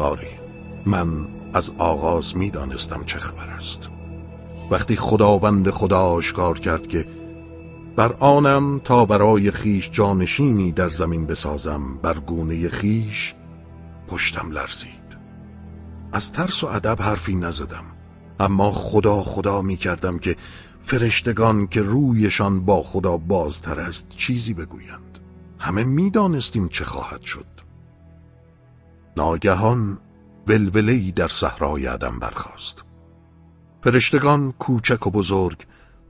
آری من از آغاز می‌دانستم چه خبر است. وقتی خداوند خدا آشکار کرد که بر آنم تا برای خیش جانشینی در زمین بسازم بر گونه خیش پشتم لرزید. از ترس و ادب حرفی نزدم اما خدا خدا می کردم که فرشتگان که رویشان با خدا بازتر است چیزی بگویند. همه می دانستیم چه خواهد شد. ناگهان ولولهی در صحرای عدم برخاست. فرشتگان کوچک و بزرگ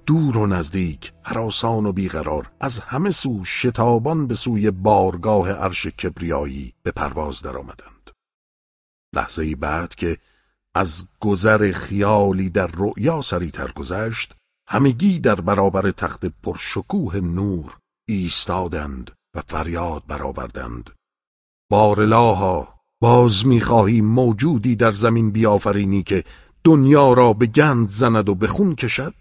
دور و نزدیک حراسان و بیقرار از همه سو شتابان به سوی بارگاه عرش کبریایی به پرواز درآمدند. لحظه بعد که از گذر خیالی در رؤیا سریعتر گذشت همگی در برابر تخت پرشکوه نور ایستادند و فریاد برآوردند. بارلاها باز می‌خواهی موجودی در زمین بیافرینی که دنیا را به گند زند و به خون کشد؟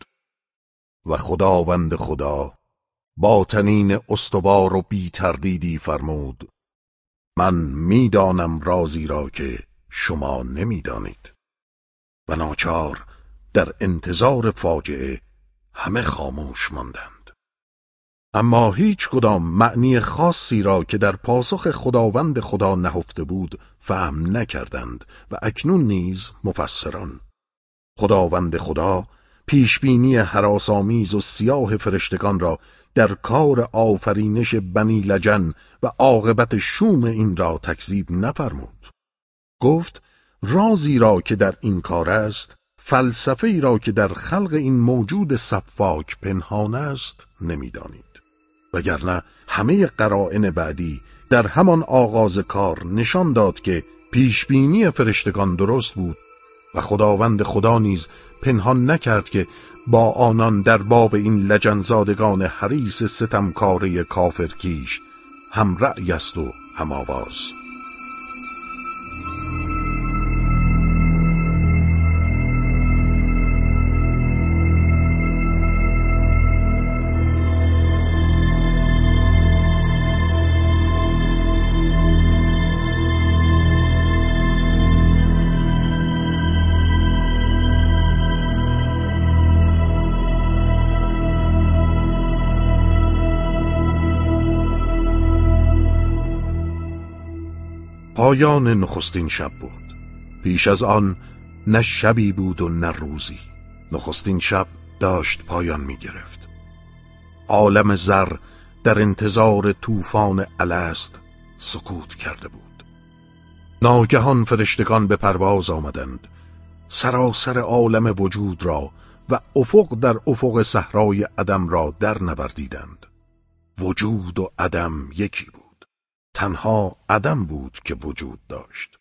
و خداوند خدا با تنین استوار و بی تردیدی فرمود من می‌دانم رازی را که شما نمی‌دانید. و ناچار در انتظار فاجعه همه خاموش ماندند. اما هیچ کدام معنی خاصی را که در پاسخ خداوند خدا نهفته بود فهم نکردند و اکنون نیز مفسران. خداوند خدا پیشبینی حراسامیز و سیاه فرشتگان را در کار آفرینش بنی لجن و عاقبت شوم این را تکذیب نفرمود. گفت رازی را که در این کار است فلسفه ای را که در خلق این موجود صفاک پنهان است نمی‌دانید وگرنه همه قرائن بعدی در همان آغاز کار نشان داد که پیشبینی فرشتگان درست بود و خداوند خدا نیز پنهان نکرد که با آنان در باب این لجنزادگان حریس ستمکاره کافرکیش هم رأی است و هم آواز. پایان نخستین شب بود. پیش از آن نه شبی بود و نه روزی. نخستین شب داشت پایان می گرفت. عالم زر در انتظار طوفان الست سکوت کرده بود. ناگهان فرشتگان به پرواز آمدند. سراسر عالم وجود را و افق در افق صحرای عدم را در نوردیدند. وجود و عدم یکی بود. تنها عدم بود که وجود داشت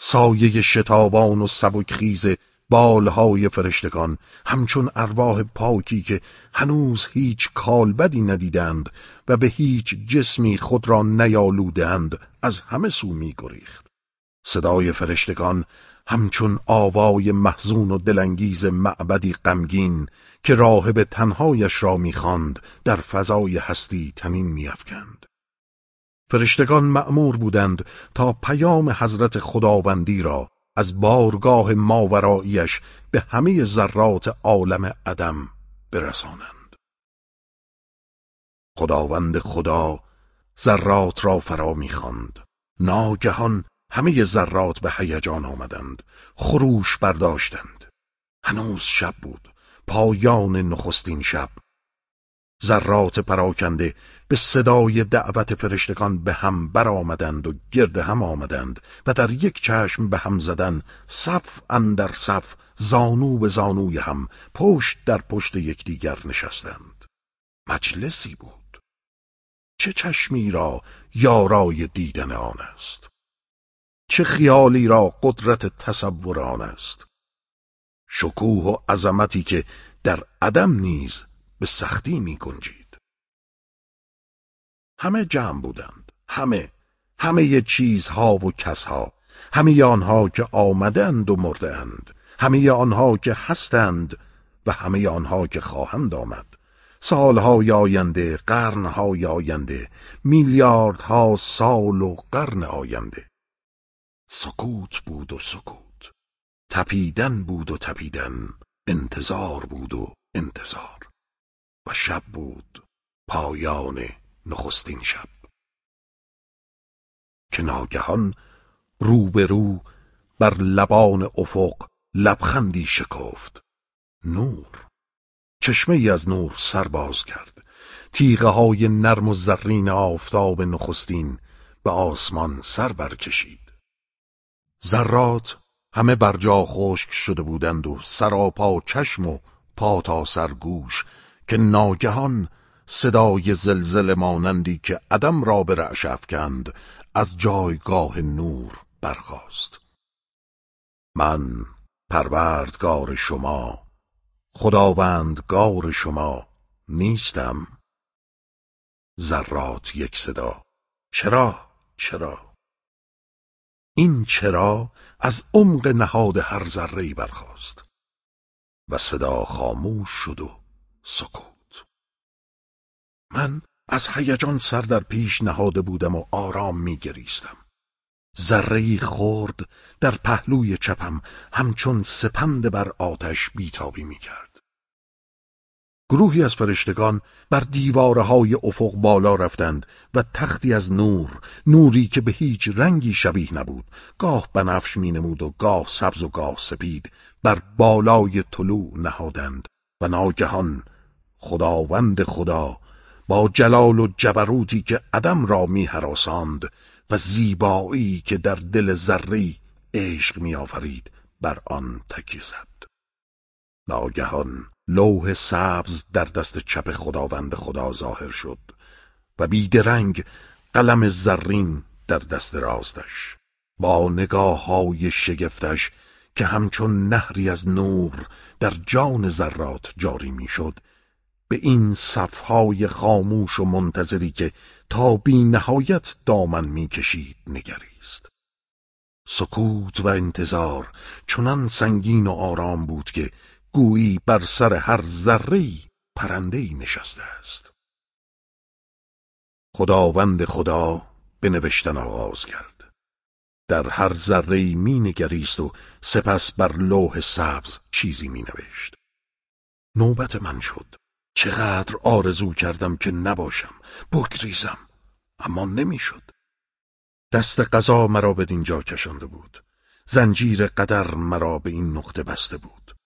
سایه شتابان و سبکخیز بالهای فرشتگان همچون ارواح پاکی که هنوز هیچ کالبدی ندیدند و به هیچ جسمی خود را نیالودند از همه سو می گریخت. صدای فرشتگان همچون آوای محزون و دلانگیز معبدی غمگین که راهب تنهایش را می‌خواند در فضای هستی تنین میافکند. فرشتگان مأمور بودند تا پیام حضرت خداوندی را از بارگاه ماوراییش به همه ذرات عالم عدم برسانند. خداوند خدا ذرات را فرا می‌خواند. ناگهان همه ذرات به هیجان آمدند. خروش برداشتند. هنوز شب بود. پایان نخستین شب. ذرات پراکنده به صدای دعوت فرشتگان به هم برآمدند و گرد هم آمدند و در یک چشم به هم زدن صف اندر صف زانو به زانوی هم پشت در پشت یکدیگر نشستند. مجلسی بود. چه چشمی را یارای دیدن آن است؟ چه خیالی را قدرت تصور آن است؟ شکوه و عظمتی که در عدم نیز به سختی می گنجید. همه جمع بودند. همه. همه چیزها و کسها. همه آنها که آمدند و مردند. همه آنها که هستند و همه آنها که خواهند آمد. سالهای آینده، قرنهای آینده، میلیاردها سال و قرن آینده. سکوت بود و سکوت تپیدن بود و تپیدن انتظار بود و انتظار و شب بود پایان نخستین شب. که ناگهان روبرو بر لبان افق لبخندی شکفت. نور چشمه ای از نور سرباز کرد. تیغه های نرم و زرین آفتاب نخستین به آسمان سر برکشید. ذرات همه بر جا خشک شده بودند و سراپا چشم و پا تا سرگوش که ناگهان صدای زلزله مانندی که عدم را به رعش افکند از جایگاه نور برخاست. من پروردگار شما خداوندگار شما نیستم. ذرات یک صدا. چرا؟ چرا؟ این چرا از عمق نهاد هر ذره برخاست. و صدا خاموش شد و سکوت. من از هیجان سر در پیش نهاده بودم و آرام میگریستم. ذره خورد در پهلوی چپم همچون سپند بر آتش بیتابی می‌کرد. گروهی از فرشتگان بر دیوارهای افق بالا رفتند و تختی از نور نوری که به هیچ رنگی شبیه نبود گاه بنفش می نمود و گاه سبز و گاه سپید بر بالای طلوع نهادند و ناگهان خداوند خدا با جلال و جبروتی که عدم را می حراساند و زیبایی که در دل ذری عشق می آفرید بر آن تکیه زد ناگهان لوح سبز در دست چپ خداوند خدا ظاهر شد و بیدرنگ قلم زرین در دست راستش. با نگاه های شگفتش که همچون نهری از نور در جان ذرات جاری می‌شد به این صفهای خاموش و منتظری که تا بی نهایت دامن می‌کشید نگریست. سکوت و انتظار چنان سنگین و آرام بود که گویی بر سر هر ذره پرنده نشسته است. خداوند خدا به نوشتن آغاز کرد. در هر ذره می نگریست و سپس بر لوح سبز چیزی می نوشت نوبت من شد. چقدر آرزو کردم که نباشم بگریزم. اما نمی‌شد. دست قضا مرا به دینجا کشانده بود. زنجیر قدر مرا به این نقطه بسته بود.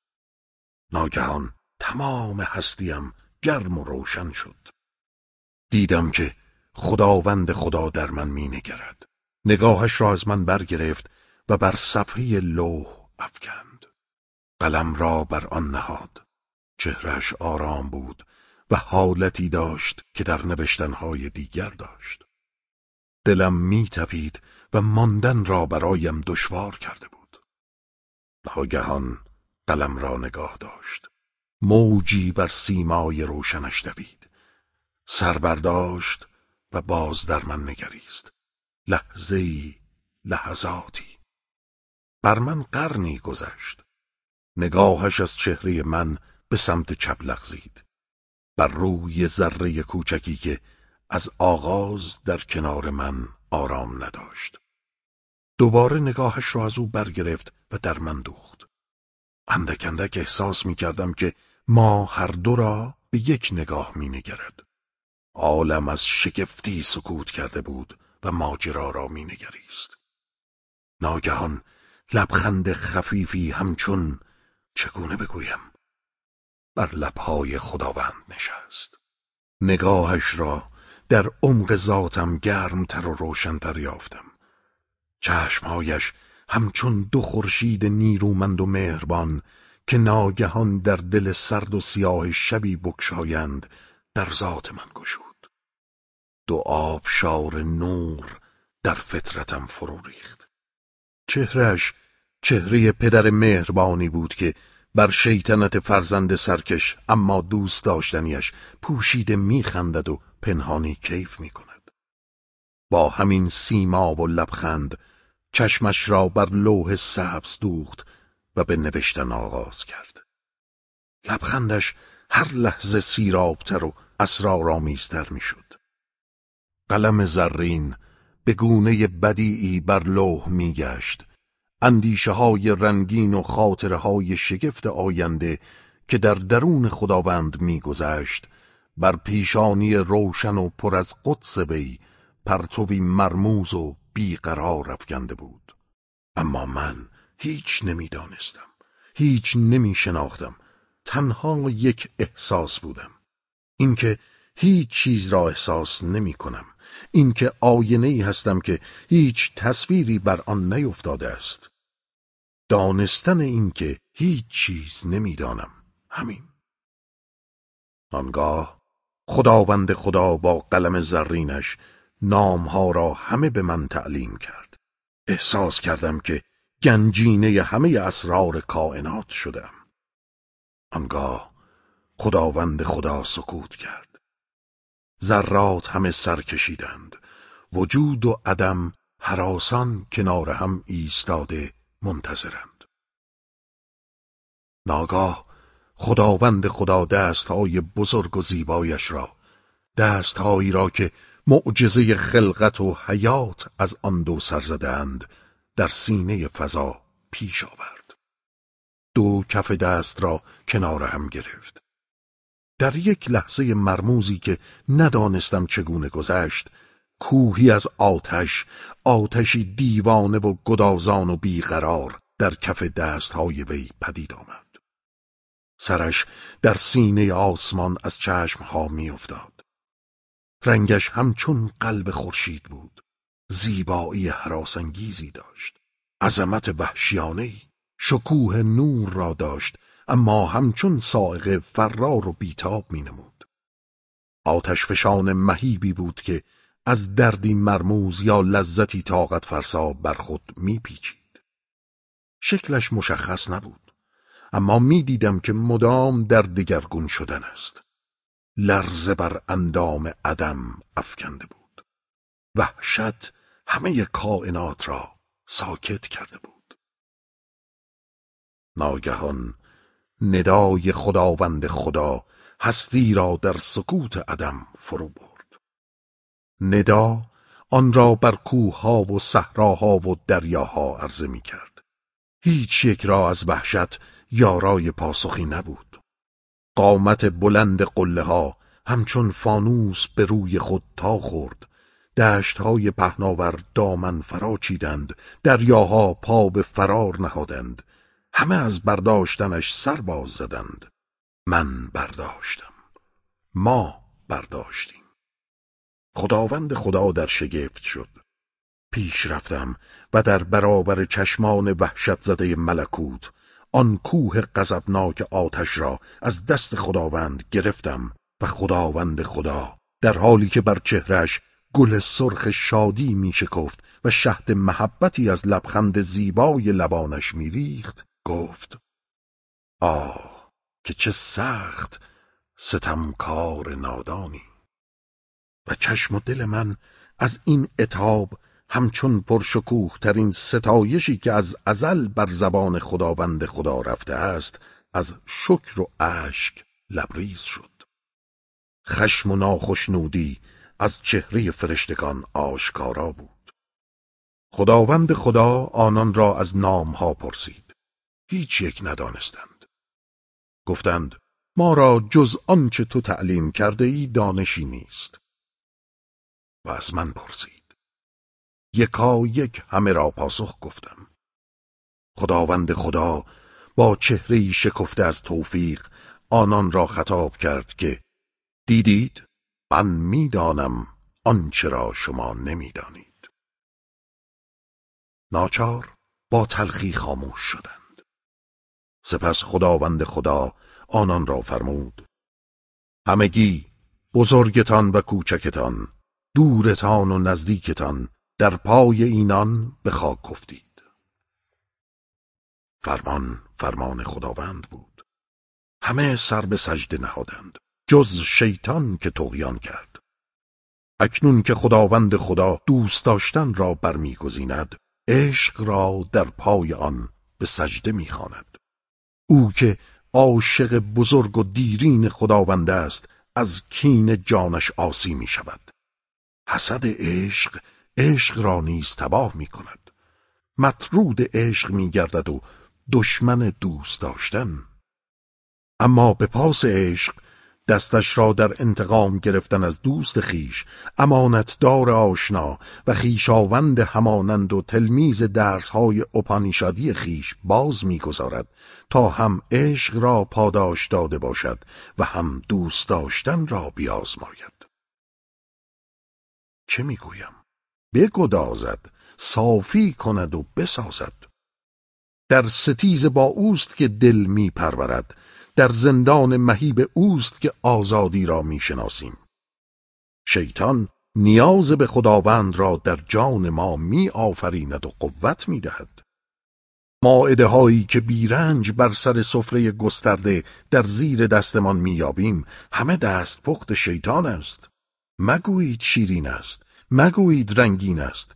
ناگهان تمام هستیم گرم و روشن شد. دیدم که خداوند خدا در من می نگرد نگاهش را از من برگرفت و بر صفحه لوح افکند. قلم را بر آن نهاد. چهرش آرام بود و حالتی داشت که در نوشتنهای دیگر داشت. دلم می تپید و ماندن را برایم دشوار کرده بود. ناگهان قلم را نگاه داشت. موجی بر سیمای روشنش دوید. سر برداشت و باز در من نگریست. لحظه لحظاتی. بر من قرنی گذشت. نگاهش از چهره من به سمت چپ لغزید بر روی ذره کوچکی که از آغاز در کنار من آرام نداشت دوباره نگاهش را از او برگرفت و در من دوخت اندک اندک احساس می کردم که ما هر دو را به یک نگاه می نگرد. عالم از شگفتی سکوت کرده بود و ماجرا را می نگریست. ناگهان لبخند خفیفی همچون چگونه بگویم بر لبهای خداوند نشست. نگاهش را در عمق ذاتم گرمتر و روشنتر یافتم. چشمهایش همچون دو خورشید نیرومند و مهربان که ناگهان در دل سرد و سیاه شبی بکشایند در ذات من گشود. دو آبشار نور در فطرتم فرو ریخت. چهرش چهره پدر مهربانی بود که بر شیطنت فرزند سرکش اما دوست داشتنیش پوشیده میخندد و پنهانی کیف می‌کند. با همین سیما و لبخند چشمش را بر لوح سبز دوخت و به نوشتن آغاز کرد. لبخندش هر لحظه سیرابتر و اسرارآمیزتر می‌شد. قلم زرین به گونه بدیعی بر لوح میگشت. اندیشه های رنگین و خاطره های شگفت آینده که در درون خداوند میگذشت بر پیشانی روشن و پر از قدس وی پرتوی مرموز و بیقرار افکنده بود. اما من هیچ نمی‌دانستم هیچ نمیشناختم تنها یک احساس بودم. اینکه هیچ چیز را احساس نمی کنم اینکه آینه ای هستم که هیچ تصویری بر آن نیفتاده است. دانستن اینکه هیچ چیز نمی‌دانم. همین. آنگاه خداوند خدا با قلم زرینش نامها را همه به من تعلیم کرد. احساس کردم که گنجینه همه اسرار کائنات شدم. آنگاه خداوند خدا سکوت کرد. ذرات همه سر کشیدند. وجود و عدم حراسان کنار هم ایستاده منتظرند. ناگاه خداوند خدا دستهای بزرگ و زیبایش را دستهایی را که معجزه خلقت و حیات از آن دو سر زدند در سینه فضا پیش آورد. دو کف دست را کنار هم گرفت. در یک لحظه مرموزی که ندانستم چگونه گذشت کوهی از آتش آتشی دیوانه و گدازان و بیقرار در کف دستهای وی پدید آمد. سرش در سینه آسمان از چشمها میافتاد. رنگش همچون قلب خورشید بود. زیبایی حراسانگیزی داشت. عظمت وحشیانهای شکوه نور را داشت اما همچون سائق فرار و بیتاب می نمود. آتش فشان مهیبی بود که از دردی مرموز یا لذتی طاقت فرسا بر خود می پیچید. شکلش مشخص نبود اما می دیدم که مدام در دگرگون شدن است. لرزه بر اندام عدم افکنده بود. وحشت همه کائنات را ساکت کرده بود. ناگهان ندای خداوند خدا هستی را در سکوت عدم فرو برد ندا آن را بر کوهها و صحراها و دریاها عرضه می کرد هیچ یک را از وحشت یارای پاسخی نبود. قامت بلند قله ها همچون فانوس به روی خود تا خورد. دشتهای پهناور دامن فرا چیدند دریاها پا به فرار نهادند. همه از برداشتنش سر باز زدند. من برداشتم. ما برداشتیم. خداوند خدا در شگفت شد. پیش رفتم و در برابر چشمان وحشت زده ملکوت آن کوه غضبناک آتش را از دست خداوند گرفتم و خداوند خدا در حالی که بر چهرش گل سرخ شادی می شکفت و شهد محبتی از لبخند زیبای لبانش میریخت گفت آه که چه سخت ستمکار نادانی! و چشم و دل من از این اتاب همچون پرشکوه ترین ستایشی که از ازل بر زبان خداوند خدا رفته است از شکر و اشک لبریز شد. خشم و ناخشنودی از چهره فرشتگان آشکارا بود. خداوند خدا آنان را از نامها پرسید. هیچ یک ندانستند. گفتند ما را جز آنچه تو تعلیم کرده ای دانشی نیست. و از من پرسید. یکا یک همه را پاسخ گفتم. خداوند خدا با چهره شکفته از توفیق آنان را خطاب کرد که دیدید؟ من می‌دانم آنچه را شما نمی‌دانید. ناچار با تلخی خاموش شدند. سپس خداوند خدا آنان را فرمود. همگی بزرگتان و کوچکتان دورتان و نزدیکتان در پای اینان به خاک افتید. فرمان فرمان خداوند بود. همه سر به سجده نهادند جز شیطان که تغیان کرد. اکنون که خداوند خدا دوست داشتن را برمیگزیند عشق را در پای آن به سجده می‌خواند. او که عاشق بزرگ و دیرین خداوند است از کین جانش آسی می شود حسد عشق عشق را نیز تباه می کند مطرود عشق می گردد و دشمن دوست داشتن. اما به پاس عشق دستش را در انتقام گرفتن از دوست خیش امانتدار آشنا و خیشاوند همانند و تلمیز درسهای اپانیشادی خیش باز می‌گذارد تا هم عشق را پاداش داده باشد و هم دوست داشتن را بیازماید. چه می‌گویم؟ بگدازد صافی کند و بسازد. در ستیز با اوست که دل می پرورد در زندان مهیب اوست که آزادی را می‌شناسیم. شیطان نیاز به خداوند را در جان ما می آفریند و قوت می دهد. هایی که بیرنج بر سر سفره گسترده در زیر دستمان میابیم همه دست پخت شیطان است. مگویید شیرین است مگویید رنگین است.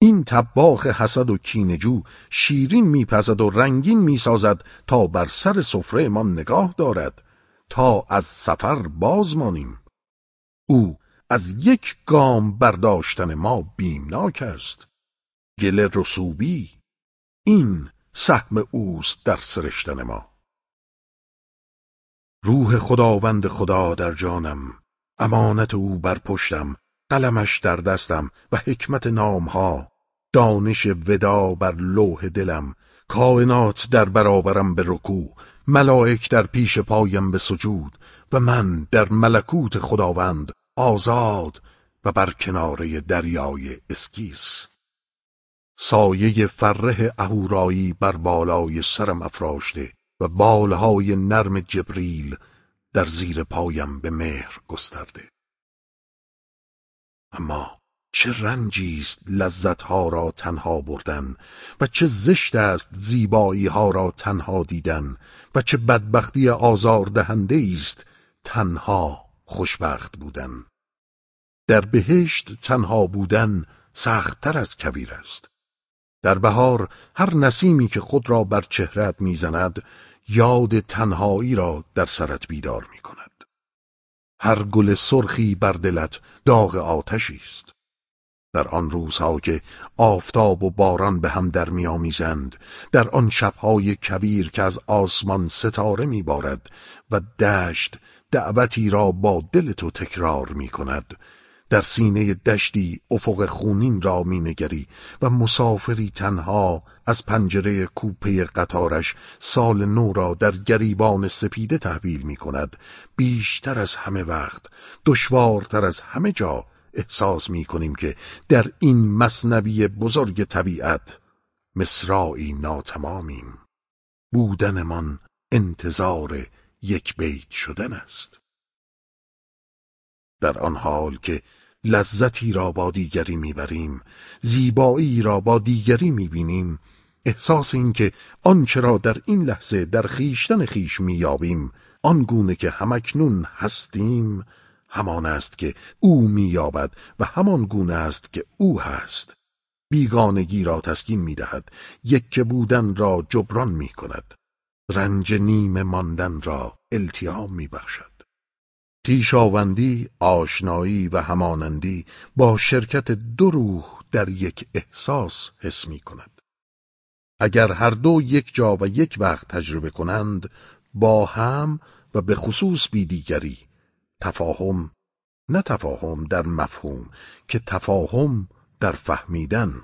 این تباخ حسد و کینجو شیرین میپزد و رنگین می‌سازد تا بر سر سفره ما نگاه دارد. تا از سفر باز مانیم. او از یک گام برداشتن ما بیمناک است. گل رسوبی این سهم اوست در سرشتن ما. روح خداوند خدا در جانم امانت او بر پشتم قلمش در دستم و حکمت نامها. دانش ودا بر لوح دلم کائنات در برابرم به رکوع ملائک در پیش پایم به سجود و من در ملکوت خداوند آزاد و بر کناره دریای اسکیس. سایه فره اهورایی بر بالای سرم افراشته و بالهای نرم جبریل در زیر پایم به مهر گسترده. اما چه رنجی است لذتها را تنها بردن و چه زشت است زیبایی ها را تنها دیدن و چه بدبختی آزاردهنده است تنها خوشبخت بودن. در بهشت تنها بودن سختتر از کویر است. در بهار هر نسیمی که خود را بر چهرت می‌زند یاد تنهایی را در سرت بیدار می کند. هر گل سرخی بر دلت داغ آتشی است در آن روزها که آفتاب و باران به هم در میآمیزند در آن شبهای کبیر که از آسمان ستاره میبارد و دشت دعوتی را با دل تو تکرار می کند در سینه دشتی افق خونین را مینگری و مسافری تنها از پنجره کوپه قطارش سال نو را در گریبان سپیده تحویل می کند بیشتر از همه وقت دشوارتر از همه جا احساس می کنیم که در این مصنوی بزرگ طبیعت مصرایی ناتمامیم. بودنمان انتظار یک بیت شدن است. در آن حال که لذتی را با دیگری می‌بریم زیبایی را با دیگری می‌بینیم. احساس این که آنچه را در این لحظه در خیشتن خیش مییابیم آنگونه که همکنون هستیم همان است که او مییابد و همان گونه است که او هست. بیگانگی را تسکین می‌دهد یک بودن را جبران می‌کند. رنج نیم ماندن را التیام میبخشد. خیشاوندی آشنایی و همانندی با شرکت دو روح در یک احساس حس می کند. اگر هر دو یک جا و یک وقت تجربه کنند با هم و به خصوص بیدیگری تفاهم نه تفاهم در مفهوم که تفاهم در فهمیدن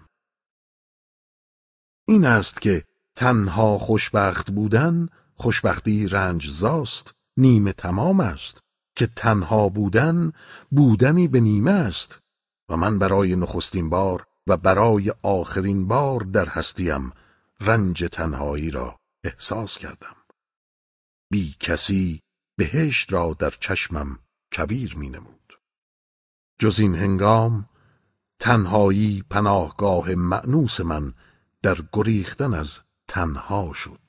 این است که تنها خوشبخت بودن خوشبختی رنج زاست نیمه تمام است که تنها بودن بودنی به نیمه است و من برای نخستین بار و برای آخرین بار در هستیم رنج تنهایی را احساس کردم. بی کسی بهشت را در چشمم کویر می نمود. جز این هنگام تنهایی پناهگاه معنوس من در گریختن از تنها شد.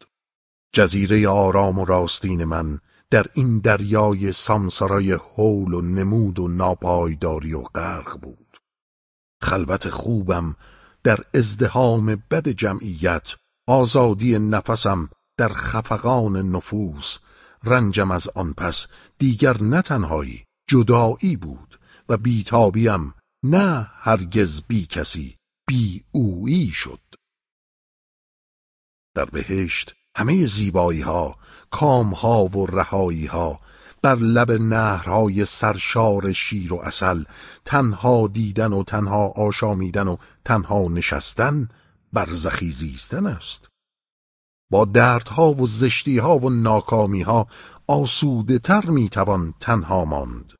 جزیره آرام و راستین من در این دریای سامسارای حول و نمود و ناپایداری و غرق بود. خلوت خوبم در ازدهام بد جمعیت آزادی نفسم در خفقان نفوس. رنجم از آن پس دیگر نه تنهایی جدایی بود و بیتابیم. نه هرگز بی کسی بی اویی شد. در بهشت همه زیبایی ها کام ها و رهایی ها بر لب نهرهای سرشار شیر و اصل تنها دیدن و تنها آشامیدن و تنها نشستن برزخی زیستن است. با دردها و زشتیها و ناکامیها آسوده تر می‌توان تنها ماند.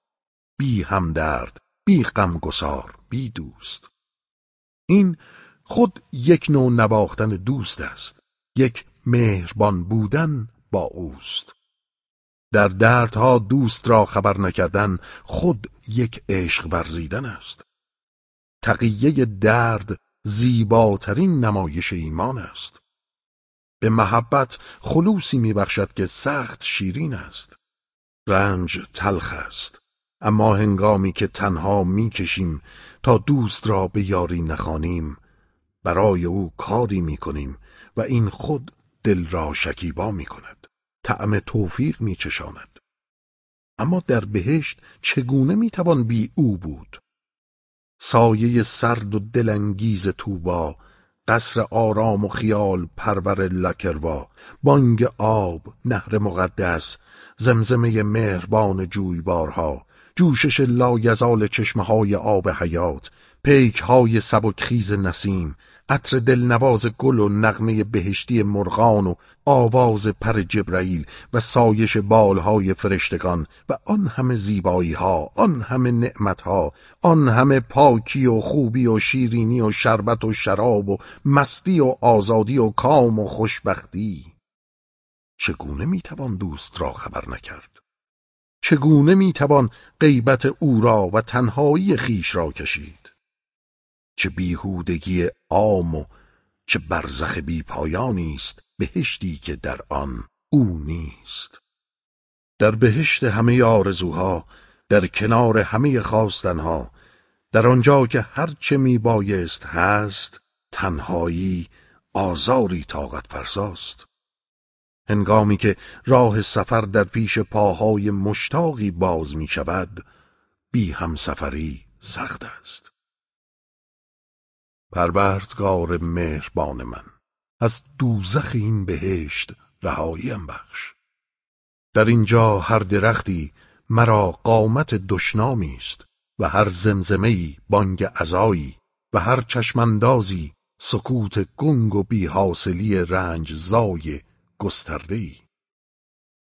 بی همدرد بی غمگسار بی دوست. این خود یک نوع نواختن دوست است. یک مهربان بودن با اوست. در دردها دوست را خبر نکردن خود یک عشق ورزیدن است. تقیه درد زیباترین نمایش ایمان است. به محبت خلوصی میبخشد که سخت شیرین است. رنج تلخ است. اما هنگامی که تنها می‌کشیم تا دوست را به یاری نخوانیم برای او کاری می‌کنیم و این خود دل را شکیبا می‌کند. طعم توفیق میچشاند. اما در بهشت چگونه می‌توان بی او بود؟ سایه سرد و دلانگیز توبا قصر آرام و خیال پرور لکروا بانگ آب نهر مقدس زمزمه مهربان جویبارها جوشش لایزال چشمه های آب حیات پیک های سبکخیز نسیم عطر دلنواز گل و نغمه بهشتی مرغان و آواز پر جبرائیل و سایش بالهای فرشتگان و آن همه زیبایی ها آن همه نعمت ها آن همه پاکی و خوبی و شیرینی و شربت و شراب و مستی و آزادی و کام و خوشبختی. چگونه می‌توان دوست را خبر نکرد؟ چگونه می‌توان غیبت او را و تنهایی خیش را کشید؟ چه بیهودگی عام و چه برزخ بی پایانی است بهشتی که در آن او نیست. در بهشت همه آرزوها در کنار همه خواستنها در آنجا که هرچه می بایست هست تنهایی آزاری طاقت فرساست. هنگامی که راه سفر در پیش پاهای مشتاقی باز می شود بی همسفری سخت است. پروردگار مهربان من از دوزخ این بهشت رهاییم بخش. در اینجا هر درختی مرا قامت دشنامی است و هر زمزمهی بانگ عزایی و هر چشمندازی سکوت گنگ و بیحاصلی رنج زای گستردهی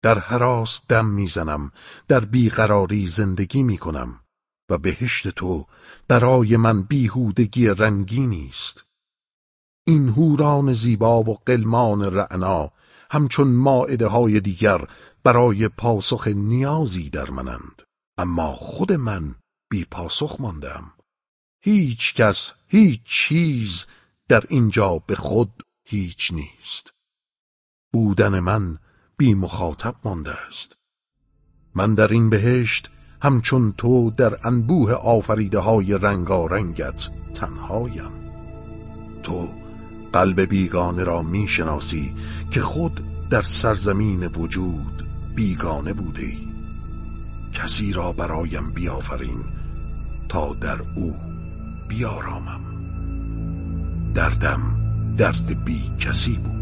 در حراس دم می‌زنم در بیقراری زندگی می‌کنم. و بهشت تو برای من بیهودگی رنگینی است این هوران زیبا و قلمان رعنا همچون ماعده های دیگر برای پاسخ نیازی در منند. اما خود من بی پاسخ ماندم. هیچ کس هیچ چیز در اینجا به خود هیچ نیست. بودن من بی مخاطب مانده است. من در این بهشت همچون تو در انبوه آفریده های رنگارنگت تنهایم. تو قلب بیگانه را می‌شناسی که خود در سرزمین وجود بیگانه بوده. کسی را برایم بیافرین تا در او بیارامم. دردم درد بی کسی بود.